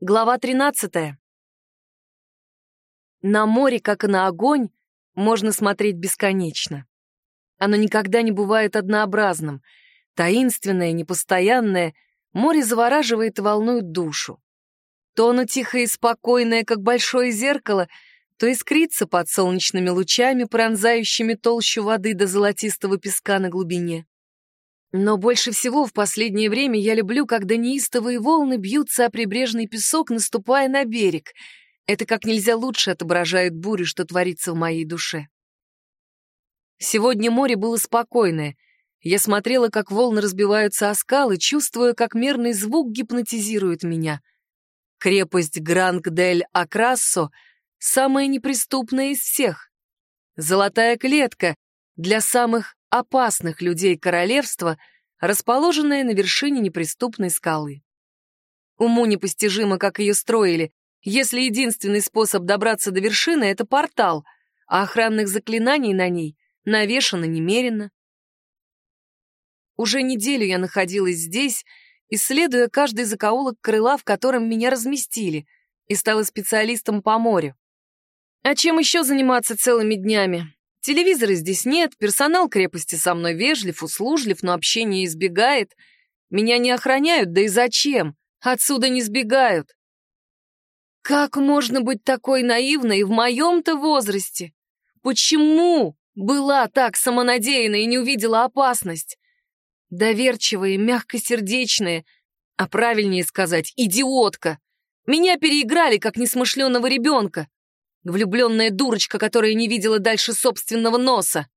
Глава 13. На море, как и на огонь, можно смотреть бесконечно. Оно никогда не бывает однообразным. Таинственное, непостоянное, море завораживает и волнует душу. То оно тихое и спокойное, как большое зеркало, то искрится под солнечными лучами, пронзающими толщу воды до золотистого песка на глубине. Но больше всего в последнее время я люблю, когда неистовые волны бьются о прибрежный песок, наступая на берег. Это как нельзя лучше отображает бурю, что творится в моей душе. Сегодня море было спокойное. Я смотрела, как волны разбиваются о скалы, чувствуя, как мерный звук гипнотизирует меня. Крепость Гранг-дель-Акрассо — самая неприступная из всех. Золотая клетка для самых опасных людей королевства, расположенное на вершине неприступной скалы. Уму непостижимо, как ее строили, если единственный способ добраться до вершины — это портал, а охранных заклинаний на ней навешано немерено. Уже неделю я находилась здесь, исследуя каждый закоулок крыла, в котором меня разместили, и стала специалистом по морю. А чем еще заниматься целыми днями? Телевизора здесь нет, персонал крепости со мной вежлив, услужлив, но общения избегает. Меня не охраняют, да и зачем? Отсюда не сбегают. Как можно быть такой наивной в моем-то возрасте? Почему была так самонадеянна и не увидела опасность? Доверчивая, мягкосердечная, а правильнее сказать, идиотка. Меня переиграли, как несмышленного ребенка. Влюбленная дурочка, которая не видела дальше собственного носа.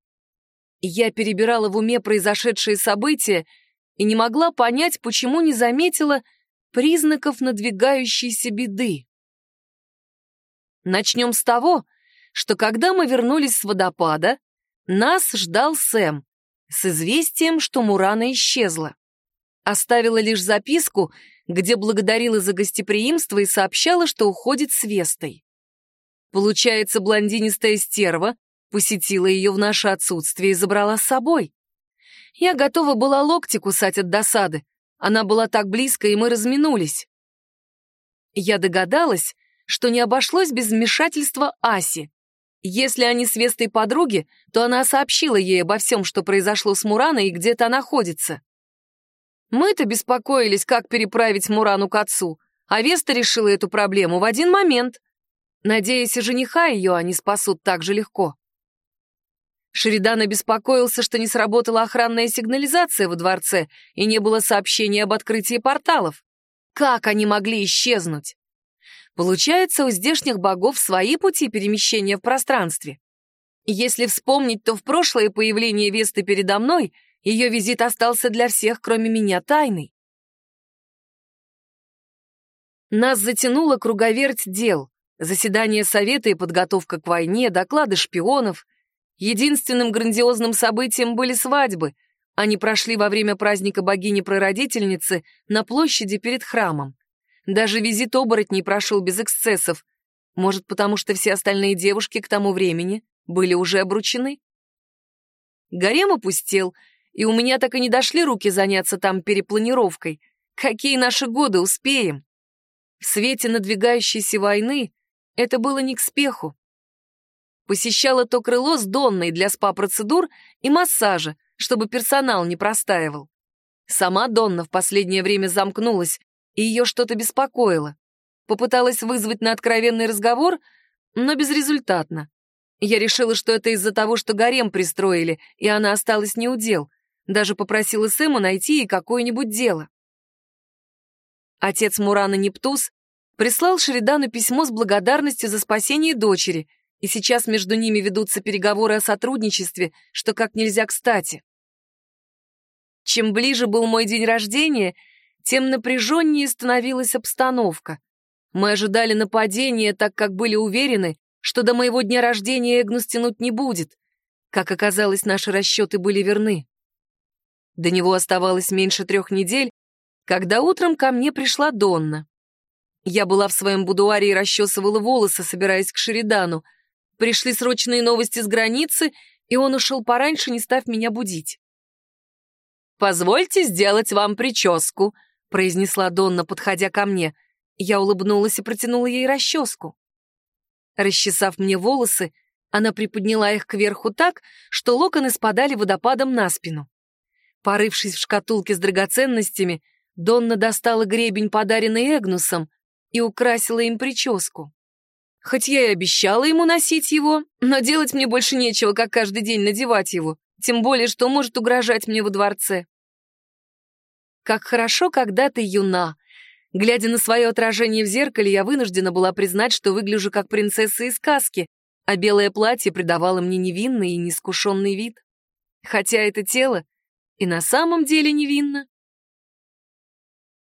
Я перебирала в уме произошедшие события и не могла понять, почему не заметила признаков надвигающейся беды. Начнем с того, что когда мы вернулись с водопада, нас ждал Сэм с известием, что Мурана исчезла. Оставила лишь записку, где благодарила за гостеприимство и сообщала, что уходит с Вестой. Получается, блондинистая стерва посетила ее в наше отсутствие и забрала с собой. Я готова была локти кусать от досады. Она была так близко, и мы разминулись. Я догадалась, что не обошлось без вмешательства Аси. Если они с Вестой подруги, то она сообщила ей обо всем, что произошло с Мураной и где то находится. Мы-то беспокоились, как переправить Мурану к отцу, а Веста решила эту проблему в один момент. Надеясь, и жениха ее они спасут так же легко. Шеридан обеспокоился, что не сработала охранная сигнализация во дворце и не было сообщения об открытии порталов. Как они могли исчезнуть? Получается, у здешних богов свои пути перемещения в пространстве. Если вспомнить, то в прошлое появление Весты передо мной ее визит остался для всех, кроме меня, тайной. Нас затянула круговерть дел. Заседание совета и подготовка к войне, доклады шпионов. Единственным грандиозным событием были свадьбы. Они прошли во время праздника богини-прародительницы на площади перед храмом. Даже визит оборотней прошел без эксцессов. Может, потому что все остальные девушки к тому времени были уже обручены? Гарем опустел, и у меня так и не дошли руки заняться там перепланировкой. Какие наши годы успеем? В свете надвигающейся войны это было не к спеху. Посещала то крыло с Донной для спа-процедур и массажа, чтобы персонал не простаивал. Сама Донна в последнее время замкнулась, и ее что-то беспокоило. Попыталась вызвать на откровенный разговор, но безрезультатно. Я решила, что это из-за того, что гарем пристроили, и она осталась неудел. Даже попросила Сэма найти ей какое-нибудь дело. Отец Мурана Нептус прислал Шеридану письмо с благодарностью за спасение дочери, и сейчас между ними ведутся переговоры о сотрудничестве, что как нельзя кстати. Чем ближе был мой день рождения, тем напряженнее становилась обстановка. Мы ожидали нападения, так как были уверены, что до моего дня рождения Эгнус тянуть не будет. Как оказалось, наши расчеты были верны. До него оставалось меньше трех недель, когда утром ко мне пришла Донна. Я была в своем будуаре и расчесывала волосы, собираясь к Шеридану. Пришли срочные новости с границы, и он ушел пораньше, не став меня будить. «Позвольте сделать вам прическу», — произнесла Донна, подходя ко мне. Я улыбнулась и протянула ей расческу. Расчесав мне волосы, она приподняла их кверху так, что локоны спадали водопадом на спину. Порывшись в шкатулке с драгоценностями, Донна достала гребень, подаренный Эгнусом, и украсила им прическу. Хоть я и обещала ему носить его, но делать мне больше нечего, как каждый день надевать его, тем более, что может угрожать мне во дворце. Как хорошо, когда ты юна. Глядя на свое отражение в зеркале, я вынуждена была признать, что выгляжу как принцесса из сказки, а белое платье придавало мне невинный и неискушенный вид. Хотя это тело и на самом деле невинно.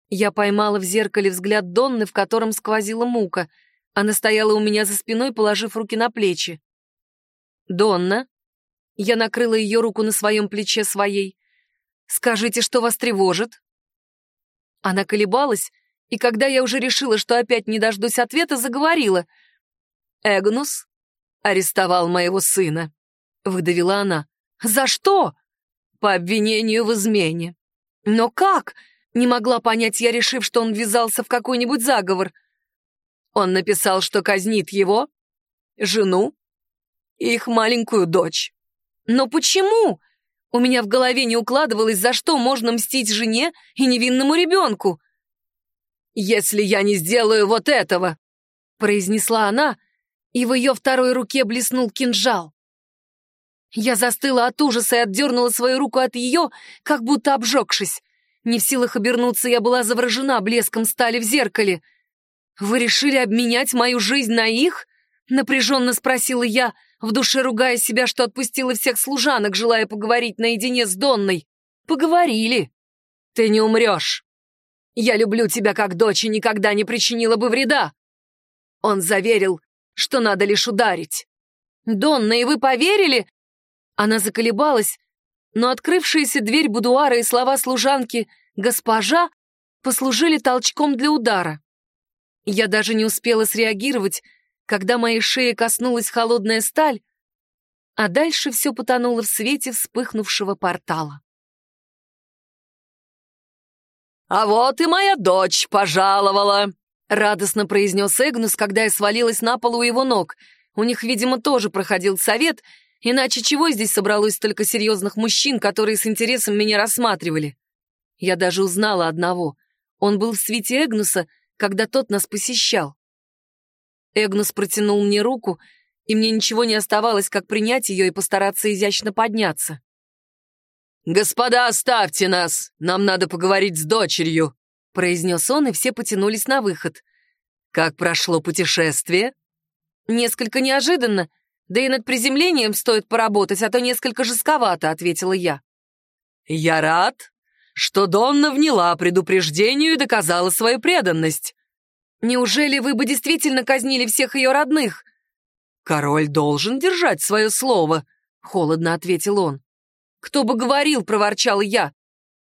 Я поймала в зеркале взгляд Донны, в котором сквозила мука. Она стояла у меня за спиной, положив руки на плечи. «Донна?» Я накрыла ее руку на своем плече своей. «Скажите, что вас тревожит?» Она колебалась, и когда я уже решила, что опять не дождусь ответа, заговорила. «Эгнус арестовал моего сына», — выдавила она. «За что?» «По обвинению в измене». «Но как?» — не могла понять я, решив, что он ввязался в какой-нибудь заговор. Он написал, что казнит его, жену и их маленькую дочь. «Но почему?» У меня в голове не укладывалось, за что можно мстить жене и невинному ребенку. «Если я не сделаю вот этого», — произнесла она, и в ее второй руке блеснул кинжал. Я застыла от ужаса и отдернула свою руку от ее, как будто обжегшись. Не в силах обернуться, я была завражена блеском стали в зеркале. «Вы решили обменять мою жизнь на их?» — напряженно спросила я, в душе ругая себя, что отпустила всех служанок, желая поговорить наедине с Донной. «Поговорили. Ты не умрешь. Я люблю тебя как дочь и никогда не причинила бы вреда». Он заверил, что надо лишь ударить. «Донна, и вы поверили?» Она заколебалась, но открывшаяся дверь будуара и слова служанки «госпожа» послужили толчком для удара. Я даже не успела среагировать, когда моей шеи коснулась холодная сталь, а дальше все потонуло в свете вспыхнувшего портала. «А вот и моя дочь пожаловала!» — радостно произнес Эгнус, когда я свалилась на пол у его ног. У них, видимо, тоже проходил совет, иначе чего здесь собралось столько серьезных мужчин, которые с интересом меня рассматривали? Я даже узнала одного. Он был в свете Эгнуса, когда тот нас посещал. Эгнус протянул мне руку, и мне ничего не оставалось, как принять ее и постараться изящно подняться. «Господа, оставьте нас! Нам надо поговорить с дочерью!» произнес он, и все потянулись на выход. «Как прошло путешествие?» «Несколько неожиданно, да и над приземлением стоит поработать, а то несколько жестковато», — ответила я. «Я рад, что Донна вняла предупреждению и доказала свою преданность. Неужели вы бы действительно казнили всех ее родных? Король должен держать свое слово, холодно ответил он. Кто бы говорил, проворчал я.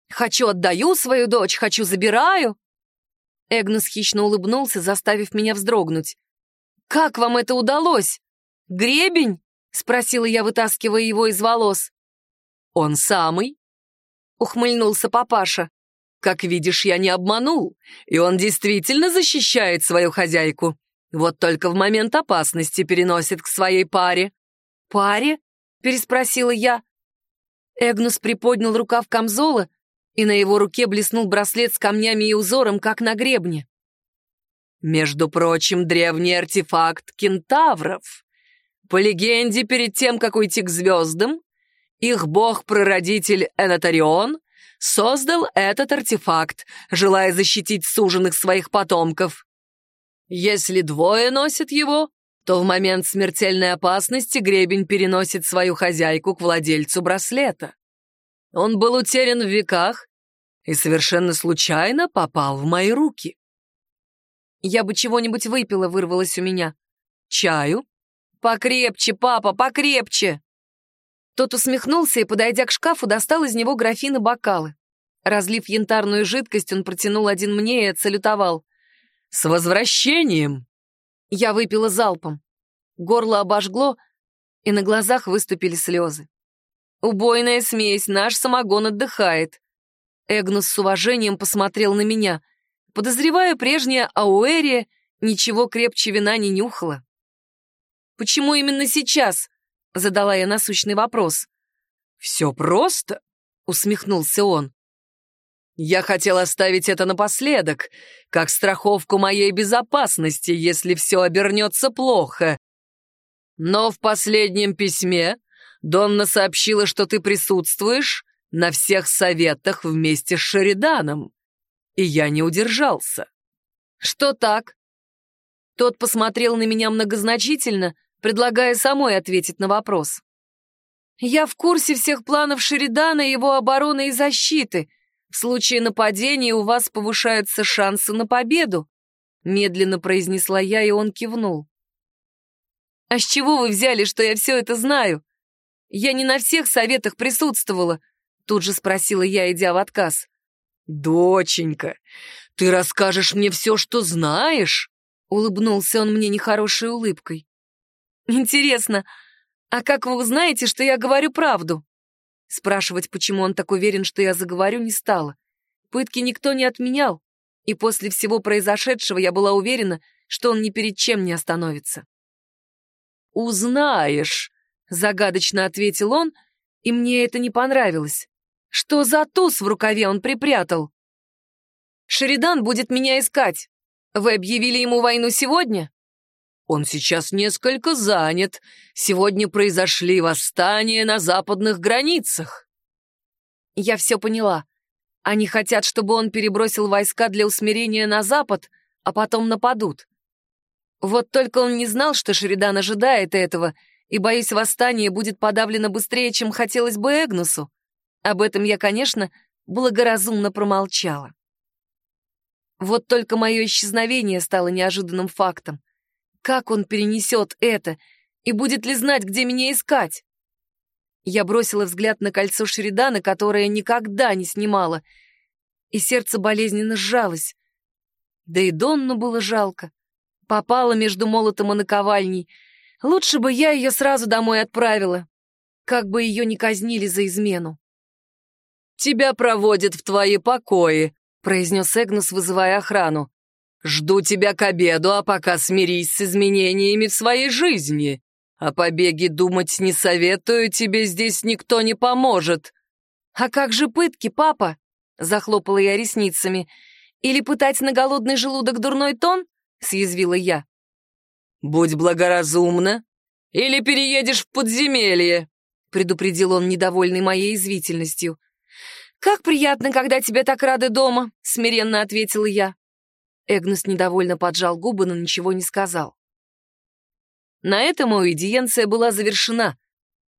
Хочу отдаю свою дочь, хочу забираю. Эгнус хищно улыбнулся, заставив меня вздрогнуть. «Как вам это удалось? Гребень?» — спросила я, вытаскивая его из волос. «Он самый?» — ухмыльнулся папаша. Как видишь, я не обманул, и он действительно защищает свою хозяйку. Вот только в момент опасности переносит к своей паре». «Паре?» — переспросила я. Эгнус приподнял рукав камзола, и на его руке блеснул браслет с камнями и узором, как на гребне. «Между прочим, древний артефакт кентавров. По легенде, перед тем, как уйти к звездам, их бог-прародитель Энатарион создал этот артефакт, желая защитить суженных своих потомков. Если двое носят его, то в момент смертельной опасности гребень переносит свою хозяйку к владельцу браслета. Он был утерян в веках и совершенно случайно попал в мои руки. Я бы чего-нибудь выпила, вырвалось у меня. Чаю? Покрепче, папа, покрепче! Тот усмехнулся и, подойдя к шкафу, достал из него графин и бокалы. Разлив янтарную жидкость, он протянул один мне и отсалютовал. «С возвращением!» Я выпила залпом. Горло обожгло, и на глазах выступили слезы. «Убойная смесь, наш самогон отдыхает». Эгнус с уважением посмотрел на меня. Подозреваю, прежняя Ауэрия ничего крепче вина не нюхала. «Почему именно сейчас?» — задала я насущный вопрос. «Все просто», — усмехнулся он. «Я хотел оставить это напоследок, как страховку моей безопасности, если все обернется плохо. Но в последнем письме Донна сообщила, что ты присутствуешь на всех советах вместе с Шериданом, и я не удержался». «Что так?» Тот посмотрел на меня многозначительно, предлагая самой ответить на вопрос. «Я в курсе всех планов Шеридана, его обороны и защиты. В случае нападения у вас повышаются шансы на победу», медленно произнесла я, и он кивнул. «А с чего вы взяли, что я все это знаю? Я не на всех советах присутствовала», тут же спросила я, идя в отказ. «Доченька, ты расскажешь мне все, что знаешь?» Улыбнулся он мне нехорошей улыбкой. «Интересно, а как вы узнаете, что я говорю правду?» Спрашивать, почему он так уверен, что я заговорю, не стала. Пытки никто не отменял, и после всего произошедшего я была уверена, что он ни перед чем не остановится. «Узнаешь», — загадочно ответил он, и мне это не понравилось. Что за туз в рукаве он припрятал? «Шеридан будет меня искать. Вы объявили ему войну сегодня?» Он сейчас несколько занят. Сегодня произошли восстания на западных границах. Я все поняла. Они хотят, чтобы он перебросил войска для усмирения на запад, а потом нападут. Вот только он не знал, что Шеридан ожидает этого, и, боюсь, восстание будет подавлено быстрее, чем хотелось бы Эгнусу. Об этом я, конечно, благоразумно промолчала. Вот только мое исчезновение стало неожиданным фактом. Как он перенесет это? И будет ли знать, где меня искать? Я бросила взгляд на кольцо Шеридана, которое никогда не снимала, и сердце болезненно сжалось. Да и Донну было жалко. Попала между молотом и наковальней. Лучше бы я ее сразу домой отправила, как бы ее не казнили за измену. «Тебя проводят в твои покои», — произнес Эгнус, вызывая охрану. Жду тебя к обеду, а пока смирись с изменениями в своей жизни. О побеге думать не советую, тебе здесь никто не поможет». «А как же пытки, папа?» — захлопала я ресницами. «Или пытать на голодный желудок дурной тон?» — съязвила я. «Будь благоразумна, или переедешь в подземелье», — предупредил он, недовольный моей извительностью. «Как приятно, когда тебе так рады дома», — смиренно ответила я. Эгнус недовольно поджал губы, но ничего не сказал. На этом аудиенция была завершена.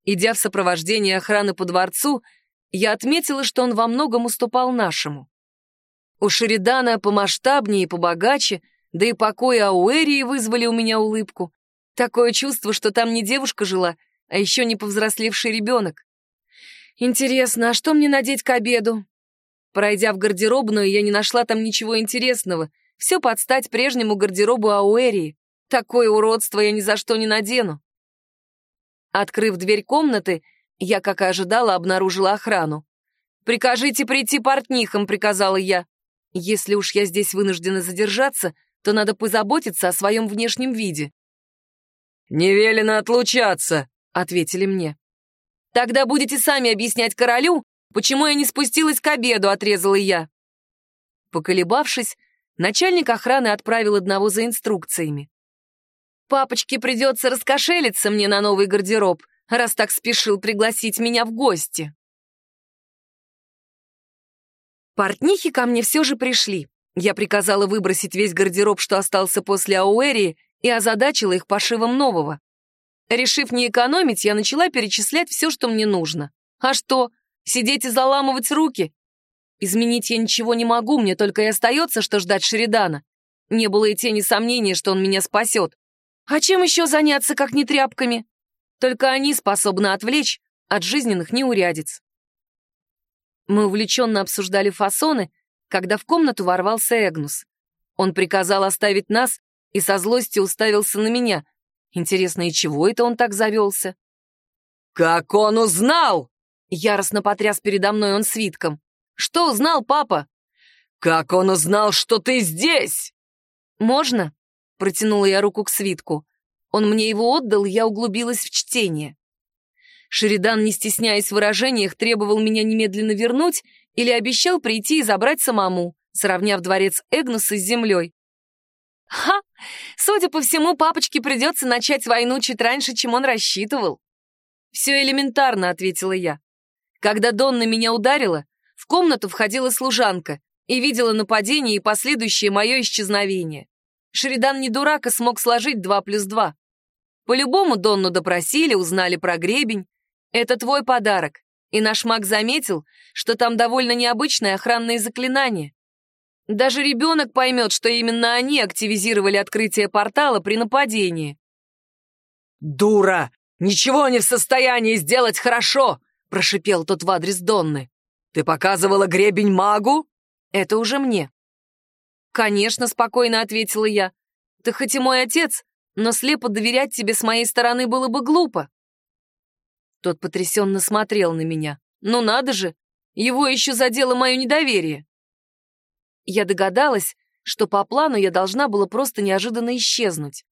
Идя в сопровождении охраны по дворцу, я отметила, что он во многом уступал нашему. У Шеридана помасштабнее и побогаче, да и покои Ауэрии вызвали у меня улыбку. Такое чувство, что там не девушка жила, а еще не повзрослевший ребенок. Интересно, а что мне надеть к обеду? Пройдя в гардеробную, я не нашла там ничего интересного, все под стать прежнему гардеробу Ауэрии. Такое уродство я ни за что не надену. Открыв дверь комнаты, я, как и ожидала, обнаружила охрану. «Прикажите прийти портнихам», — приказала я. «Если уж я здесь вынуждена задержаться, то надо позаботиться о своем внешнем виде». «Не велено отлучаться», — ответили мне. «Тогда будете сами объяснять королю, почему я не спустилась к обеду», — отрезала я. Поколебавшись, начальник охраны отправил одного за инструкциями. «Папочке придется раскошелиться мне на новый гардероб, раз так спешил пригласить меня в гости». Портнихи ко мне все же пришли. Я приказала выбросить весь гардероб, что остался после Ауэрии, и озадачила их пошивом нового. Решив не экономить, я начала перечислять все, что мне нужно. А что, сидеть и заламывать руки? Изменить я ничего не могу, мне только и остается, что ждать Шеридана. Не было и тени сомнения, что он меня спасет. А чем еще заняться, как не тряпками? Только они способны отвлечь от жизненных неурядиц. Мы увлеченно обсуждали фасоны, когда в комнату ворвался Эгнус. Он приказал оставить нас и со злостью уставился на меня. Интересно, и чего это он так завелся? «Как он узнал?» Яростно потряс передо мной он свитком. «Что узнал папа?» «Как он узнал, что ты здесь?» «Можно?» — протянула я руку к свитку. Он мне его отдал, я углубилась в чтение. Шеридан, не стесняясь в выражениях, требовал меня немедленно вернуть или обещал прийти и забрать самому, сравняв дворец Эгнуса с землей. Ха! Судя по всему, папочке придется начать войну чуть раньше, чем он рассчитывал. «Все элементарно», — ответила я. Когда Донна меня ударила, комнату входила служанка и видела нападение и последующее мое исчезновение. Шеридан не дурак и смог сложить два плюс два. По-любому Донну допросили, узнали про гребень. Это твой подарок. И наш маг заметил, что там довольно необычное охранное заклинание. Даже ребенок поймет, что именно они активизировали открытие портала при нападении. «Дура! Ничего не в состоянии сделать хорошо!» — прошипел тот в адрес Донны. «Ты показывала гребень магу?» «Это уже мне». «Конечно», — спокойно ответила я. «Ты хоть и мой отец, но слепо доверять тебе с моей стороны было бы глупо». Тот потрясенно смотрел на меня. «Ну надо же! Его еще задело мое недоверие!» Я догадалась, что по плану я должна была просто неожиданно исчезнуть.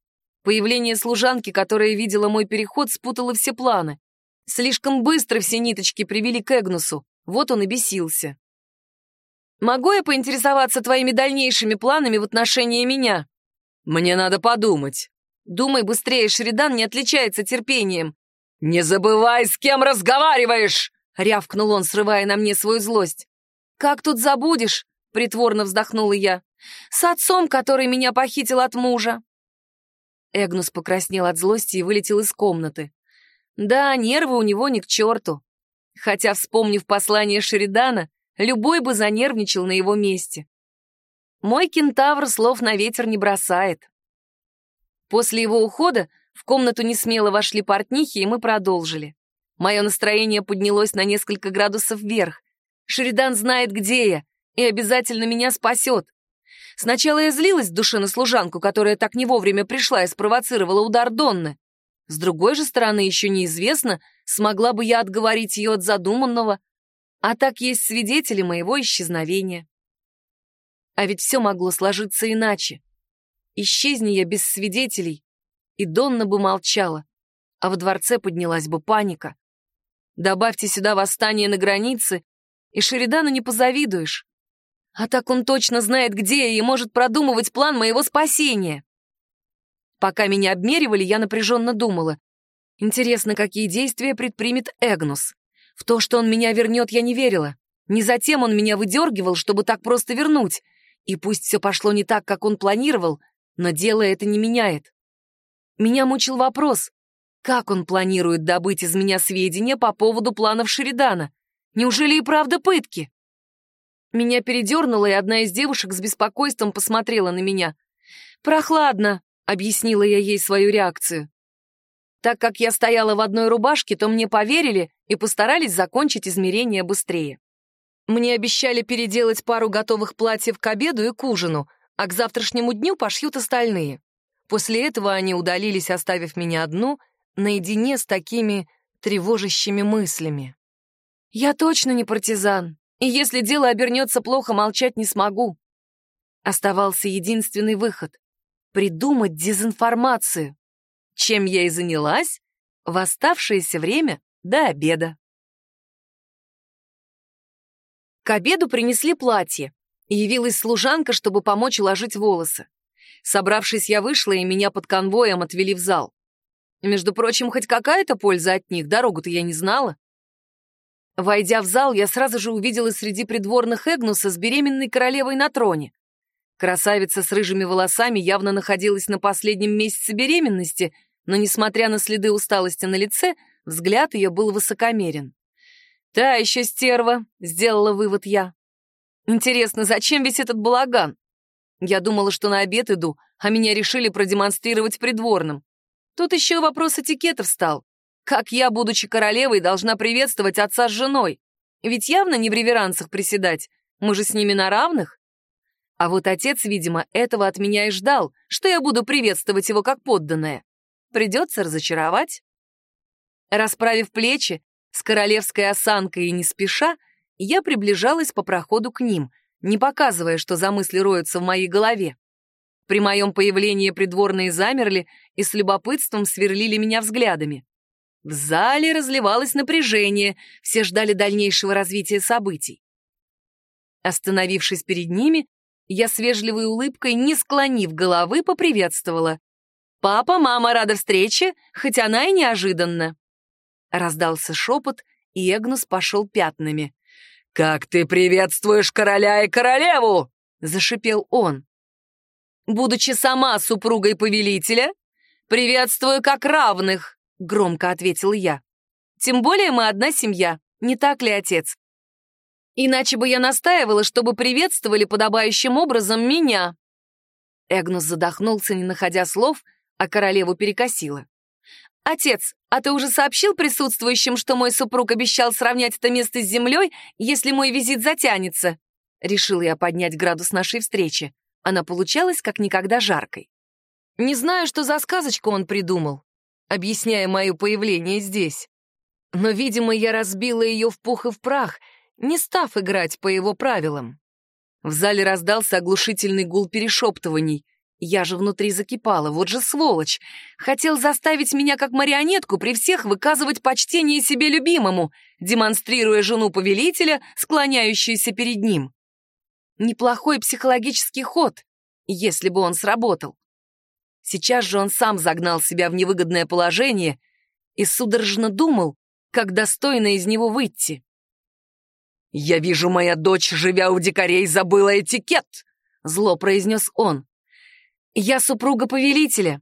Появление служанки, которая видела мой переход, спутало все планы. Слишком быстро все ниточки привели к Эгнусу, вот он и бесился. «Могу я поинтересоваться твоими дальнейшими планами в отношении меня?» «Мне надо подумать». «Думай быстрее, Шеридан не отличается терпением». «Не забывай, с кем разговариваешь!» — рявкнул он, срывая на мне свою злость. «Как тут забудешь?» — притворно вздохнула я. «С отцом, который меня похитил от мужа». Эгнус покраснел от злости и вылетел из комнаты. Да, нервы у него ни к черту. Хотя, вспомнив послание Шеридана, любой бы занервничал на его месте. Мой кентавр слов на ветер не бросает. После его ухода в комнату не смело вошли портнихи, и мы продолжили. Мое настроение поднялось на несколько градусов вверх. Шеридан знает, где я, и обязательно меня спасет. Сначала я злилась в душе на служанку, которая так не вовремя пришла и спровоцировала удар Донны. С другой же стороны, еще неизвестно, смогла бы я отговорить ее от задуманного, а так есть свидетели моего исчезновения. А ведь все могло сложиться иначе. Исчезни я без свидетелей, и Донна бы молчала, а в дворце поднялась бы паника. Добавьте сюда восстание на границе, и Шеридану не позавидуешь. А так он точно знает, где я, и может продумывать план моего спасения. Пока меня обмеривали, я напряженно думала. Интересно, какие действия предпримет Эгнус. В то, что он меня вернет, я не верила. Не затем он меня выдергивал, чтобы так просто вернуть. И пусть все пошло не так, как он планировал, но дело это не меняет. Меня мучил вопрос, как он планирует добыть из меня сведения по поводу планов Шеридана? Неужели и правда пытки? Меня передернуло, и одна из девушек с беспокойством посмотрела на меня. «Прохладно», — объяснила я ей свою реакцию. Так как я стояла в одной рубашке, то мне поверили и постарались закончить измерение быстрее. Мне обещали переделать пару готовых платьев к обеду и к ужину, а к завтрашнему дню пошьют остальные. После этого они удалились, оставив меня одну, наедине с такими тревожащими мыслями. «Я точно не партизан», и если дело обернется плохо, молчать не смогу. Оставался единственный выход — придумать дезинформацию, чем я и занялась в оставшееся время до обеда. К обеду принесли платье, явилась служанка, чтобы помочь уложить волосы. Собравшись, я вышла, и меня под конвоем отвели в зал. Между прочим, хоть какая-то польза от них, дорогу-то я не знала. Войдя в зал, я сразу же увидела среди придворных Эгнуса с беременной королевой на троне. Красавица с рыжими волосами явно находилась на последнем месяце беременности, но, несмотря на следы усталости на лице, взгляд ее был высокомерен. «Та еще стерва», — сделала вывод я. «Интересно, зачем весь этот балаган? Я думала, что на обед иду, а меня решили продемонстрировать придворным. Тут еще вопрос этикета встал. Как я, будучи королевой, должна приветствовать отца с женой? Ведь явно не в реверансах приседать. Мы же с ними на равных. А вот отец, видимо, этого от меня и ждал, что я буду приветствовать его как подданное. Придется разочаровать. Расправив плечи, с королевской осанкой и не спеша, я приближалась по проходу к ним, не показывая, что за мысли роются в моей голове. При моем появлении придворные замерли и с любопытством сверлили меня взглядами. В зале разливалось напряжение, все ждали дальнейшего развития событий. Остановившись перед ними, я с вежливой улыбкой, не склонив головы, поприветствовала. «Папа, мама, рада встрече, хоть она и неожиданна». Раздался шепот, и Эгнус пошел пятнами. «Как ты приветствуешь короля и королеву?» — зашипел он. «Будучи сама супругой повелителя, приветствую как равных», — громко ответил я. «Тем более мы одна семья, не так ли, отец? Иначе бы я настаивала, чтобы приветствовали подобающим образом меня». Эгнус задохнулся, не находя слов, а королеву перекосила. «Отец, а ты уже сообщил присутствующим, что мой супруг обещал сравнять это место с землей, если мой визит затянется?» Решил я поднять градус нашей встречи. Она получалась как никогда жаркой. Не знаю, что за сказочку он придумал, объясняя мое появление здесь. Но, видимо, я разбила ее в пух и в прах, не став играть по его правилам. В зале раздался оглушительный гул перешептываний. Я же внутри закипала, вот же сволочь. Хотел заставить меня как марионетку при всех выказывать почтение себе любимому, демонстрируя жену повелителя, склоняющуюся перед ним. Неплохой психологический ход, если бы он сработал. Сейчас же он сам загнал себя в невыгодное положение и судорожно думал, как достойно из него выйти. «Я вижу, моя дочь, живя у дикарей, забыла этикет!» — зло произнес он. Я супруга повелителя.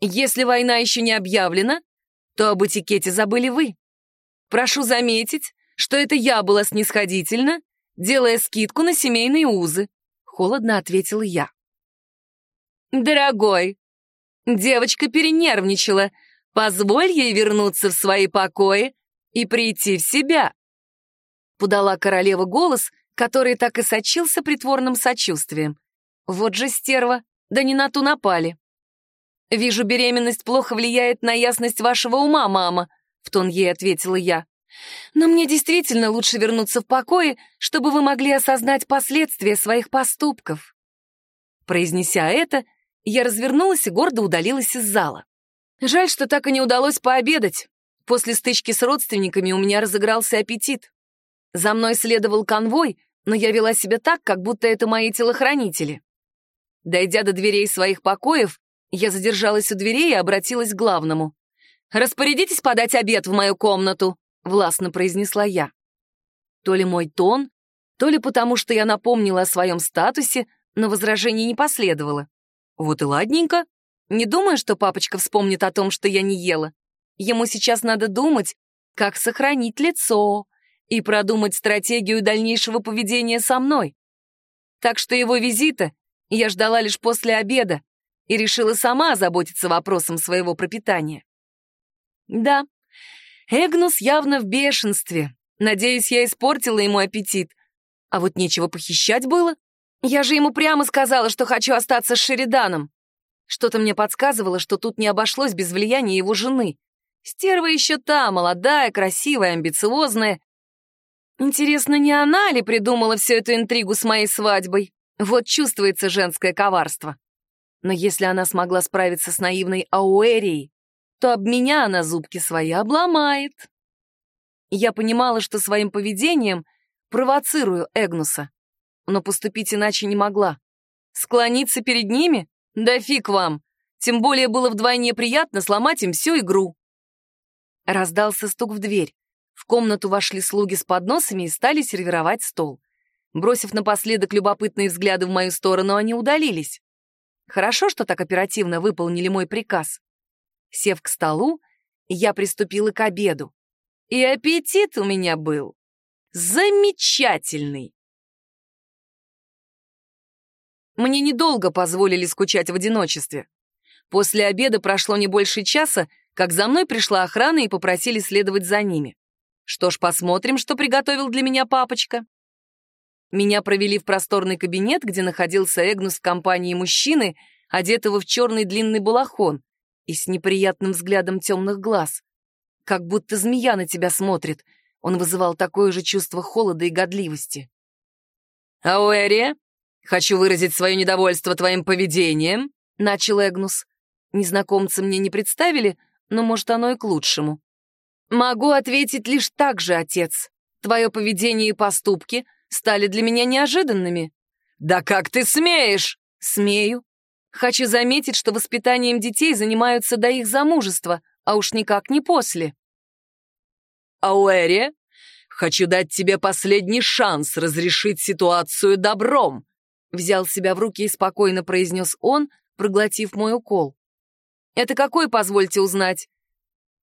Если война еще не объявлена, то об этикете забыли вы. Прошу заметить, что это я была снисходительна, делая скидку на семейные узы», — холодно ответила я. «Дорогой, девочка перенервничала. Позволь ей вернуться в свои покои и прийти в себя», — подала королева голос, который так и сочился притворным сочувствием. «Вот же стерва, да не на ту напали. «Вижу, беременность плохо влияет на ясность вашего ума, мама», — в тон ей ответила я. «Но мне действительно лучше вернуться в покое, чтобы вы могли осознать последствия своих поступков». Произнеся это, я развернулась и гордо удалилась из зала. Жаль, что так и не удалось пообедать. После стычки с родственниками у меня разыгрался аппетит. За мной следовал конвой, но я вела себя так, как будто это мои телохранители. Дойдя до дверей своих покоев, я задержалась у дверей и обратилась к главному. «Распорядитесь подать обед в мою комнату», — властно произнесла я. То ли мой тон, то ли потому, что я напомнила о своем статусе, но возражений не последовало. Вот и ладненько. Не думаю, что папочка вспомнит о том, что я не ела. Ему сейчас надо думать, как сохранить лицо и продумать стратегию дальнейшего поведения со мной. Так что его визита я ждала лишь после обеда и решила сама озаботиться вопросом своего пропитания. Да, Эгнус явно в бешенстве. Надеюсь, я испортила ему аппетит. А вот нечего похищать было. Я же ему прямо сказала, что хочу остаться с Шериданом. Что-то мне подсказывало, что тут не обошлось без влияния его жены. Стерва еще та, молодая, красивая, амбициозная. Интересно, не она ли придумала всю эту интригу с моей свадьбой? Вот чувствуется женское коварство. Но если она смогла справиться с наивной Ауэрией, то об меня она зубки свои обломает. Я понимала, что своим поведением провоцирую Эгнуса, но поступить иначе не могла. Склониться перед ними? Да фиг вам! Тем более было вдвойне приятно сломать им всю игру. Раздался стук в дверь. В комнату вошли слуги с подносами и стали сервировать стол. Бросив напоследок любопытные взгляды в мою сторону, они удалились. Хорошо, что так оперативно выполнили мой приказ. Сев к столу, я приступила к обеду. И аппетит у меня был замечательный. Мне недолго позволили скучать в одиночестве. После обеда прошло не больше часа, как за мной пришла охрана и попросили следовать за ними. Что ж, посмотрим, что приготовил для меня папочка. Меня провели в просторный кабинет, где находился Эгнус в компании мужчины, одетого в черный длинный балахон и с неприятным взглядом темных глаз. Как будто змея на тебя смотрит. Он вызывал такое же чувство холода и годливости. «Ауэрия, хочу выразить свое недовольство твоим поведением», — начал Эгнус. Незнакомца мне не представили, но, может, оно и к лучшему. «Могу ответить лишь так же, отец. Твое поведение и поступки стали для меня неожиданными». «Да как ты смеешь?» «Смею. Хочу заметить, что воспитанием детей занимаются до их замужества, а уж никак не после». «Ауэрия, хочу дать тебе последний шанс разрешить ситуацию добром», взял себя в руки и спокойно произнес он, проглотив мой укол. «Это какой, позвольте узнать?»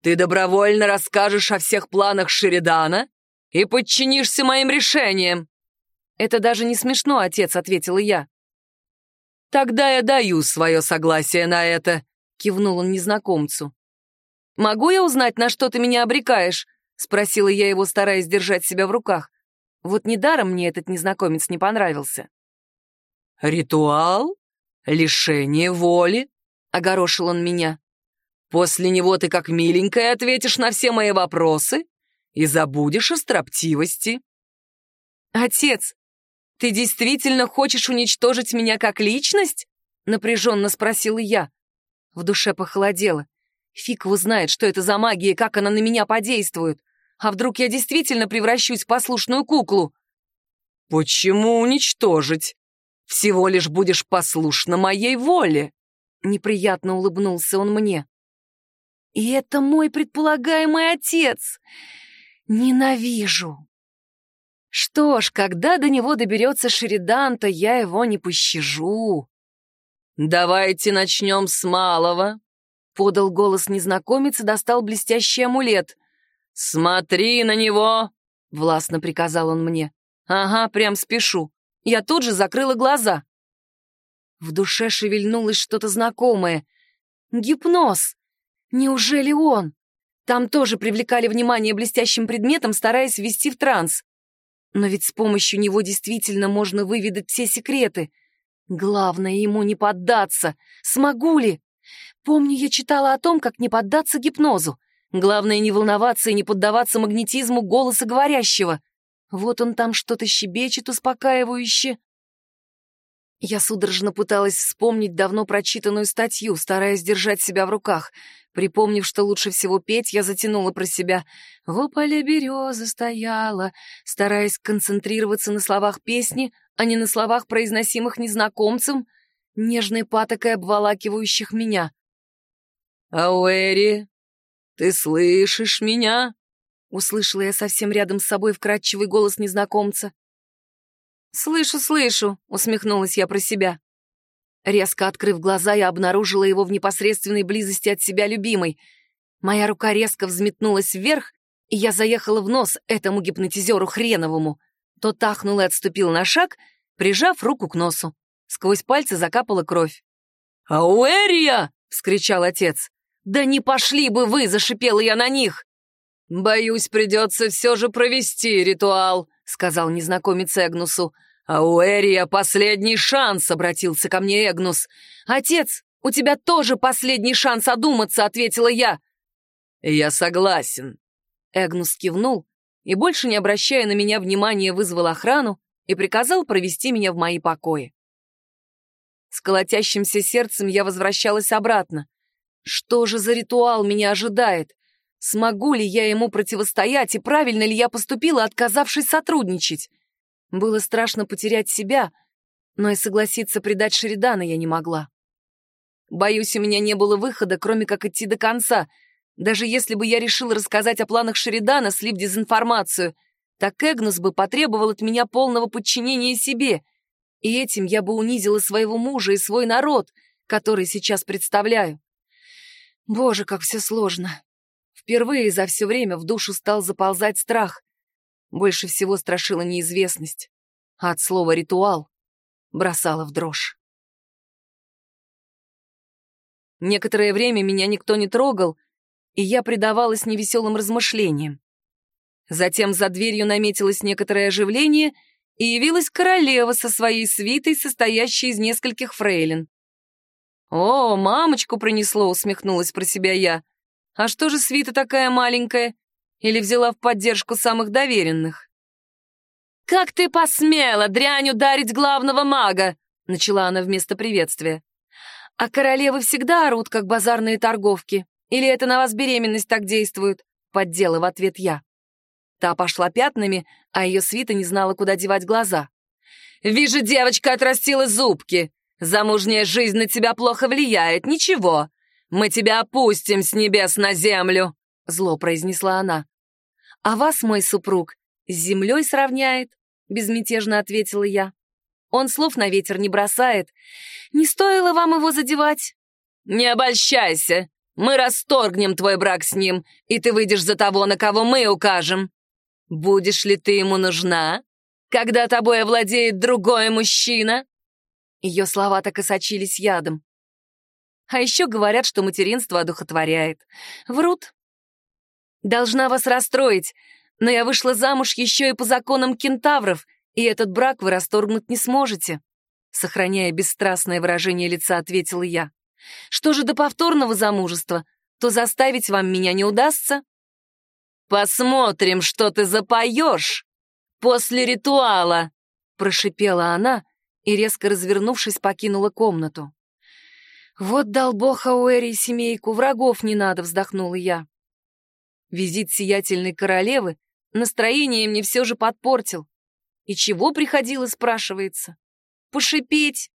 «Ты добровольно расскажешь о всех планах Шеридана и подчинишься моим решениям». «Это даже не смешно, отец», — ответила я. «Тогда я даю свое согласие на это», — кивнул он незнакомцу. «Могу я узнать, на что ты меня обрекаешь?» — спросила я его, стараясь держать себя в руках. Вот недаром мне этот незнакомец не понравился. «Ритуал? Лишение воли?» — огорошил он меня. «После него ты как миленькая ответишь на все мои вопросы и забудешь о строптивости». «Отец, «Ты действительно хочешь уничтожить меня как личность?» — напряженно спросила я. В душе похолодело. Фиг его знает, что это за магия и как она на меня подействует. А вдруг я действительно превращусь в послушную куклу? «Почему уничтожить? Всего лишь будешь послушна моей воле!» Неприятно улыбнулся он мне. «И это мой предполагаемый отец! Ненавижу!» Что ж, когда до него доберется Шеридан, то я его не пощажу. «Давайте начнем с малого», — подал голос незнакомец и достал блестящий амулет. «Смотри на него!» — властно приказал он мне. «Ага, прям спешу». Я тут же закрыла глаза. В душе шевельнулось что-то знакомое. Гипноз. Неужели он? Там тоже привлекали внимание блестящим предметом, стараясь ввести в транс. Но ведь с помощью него действительно можно выведать все секреты. Главное ему не поддаться. Смогу ли? Помню, я читала о том, как не поддаться гипнозу. Главное не волноваться и не поддаваться магнетизму голоса говорящего. Вот он там что-то щебечет успокаивающе. Я судорожно пыталась вспомнить давно прочитанную статью, стараясь держать себя в руках. Припомнив, что лучше всего петь, я затянула про себя. «В поле береза стояла», стараясь концентрироваться на словах песни, а не на словах, произносимых незнакомцем, нежной патокой обволакивающих меня. «Ауэри, ты слышишь меня?» Услышала я совсем рядом с собой вкрадчивый голос незнакомца. «Слышу, слышу», — усмехнулась я про себя. Резко открыв глаза, я обнаружила его в непосредственной близости от себя любимой. Моя рука резко взметнулась вверх, и я заехала в нос этому гипнотизеру хреновому. Тот ахнул и отступил на шаг, прижав руку к носу. Сквозь пальцы закапала кровь. «Ауэрия!» — вскричал отец. «Да не пошли бы вы!» — зашипела я на них. «Боюсь, придется все же провести ритуал», — сказал незнакомец Эгнусу. «А у Эрия последний шанс», — обратился ко мне Эгнус. «Отец, у тебя тоже последний шанс одуматься», — ответила я. «Я согласен». Эгнус кивнул и, больше не обращая на меня внимания, вызвал охрану и приказал провести меня в мои покои. С колотящимся сердцем я возвращалась обратно. Что же за ритуал меня ожидает? Смогу ли я ему противостоять, и правильно ли я поступила, отказавшись сотрудничать? Было страшно потерять себя, но и согласиться предать Шеридана я не могла. Боюсь, у меня не было выхода, кроме как идти до конца. Даже если бы я решила рассказать о планах Шеридана, слив дезинформацию, так Эгнус бы потребовал от меня полного подчинения себе, и этим я бы унизила своего мужа и свой народ, который сейчас представляю. Боже, как все сложно. Впервые за все время в душу стал заползать страх. Больше всего страшила неизвестность, а от слова «ритуал» бросала в дрожь. Некоторое время меня никто не трогал, и я предавалась невеселым размышлениям. Затем за дверью наметилось некоторое оживление, и явилась королева со своей свитой, состоящей из нескольких фрейлин. «О, мамочку принесло», — усмехнулась про себя я. А что же свита такая маленькая? Или взяла в поддержку самых доверенных? «Как ты посмела дрянь ударить главного мага?» — начала она вместо приветствия. «А королевы всегда орут, как базарные торговки. Или это на вас беременность так действует?» — поддела в ответ я. Та пошла пятнами, а ее свита не знала, куда девать глаза. «Вижу, девочка отрастила зубки. Замужняя жизнь на тебя плохо влияет. Ничего, мы тебя опустим с небес на землю», — зло произнесла она. «А вас, мой супруг, с землей сравняет», — безмятежно ответила я. «Он слов на ветер не бросает. Не стоило вам его задевать». «Не обольщайся. Мы расторгнем твой брак с ним, и ты выйдешь за того, на кого мы укажем. Будешь ли ты ему нужна, когда тобой овладеет другой мужчина?» Ее слова так и сочились ядом. А еще говорят, что материнство одухотворяет. Врут. Должна вас расстроить, но я вышла замуж еще и по законам кентавров, и этот брак вы расторгнуть не сможете. Сохраняя бесстрастное выражение лица, ответила я. Что же до повторного замужества, то заставить вам меня не удастся. «Посмотрим, что ты запоешь после ритуала!» Прошипела она и, резко развернувшись, покинула комнату. «Вот дал бог Ауэри семейку, врагов не надо!» — вздохнула я. Визит сиятельной королевы настроение мне все же подпортил. И чего приходило, спрашивается? Пошипеть,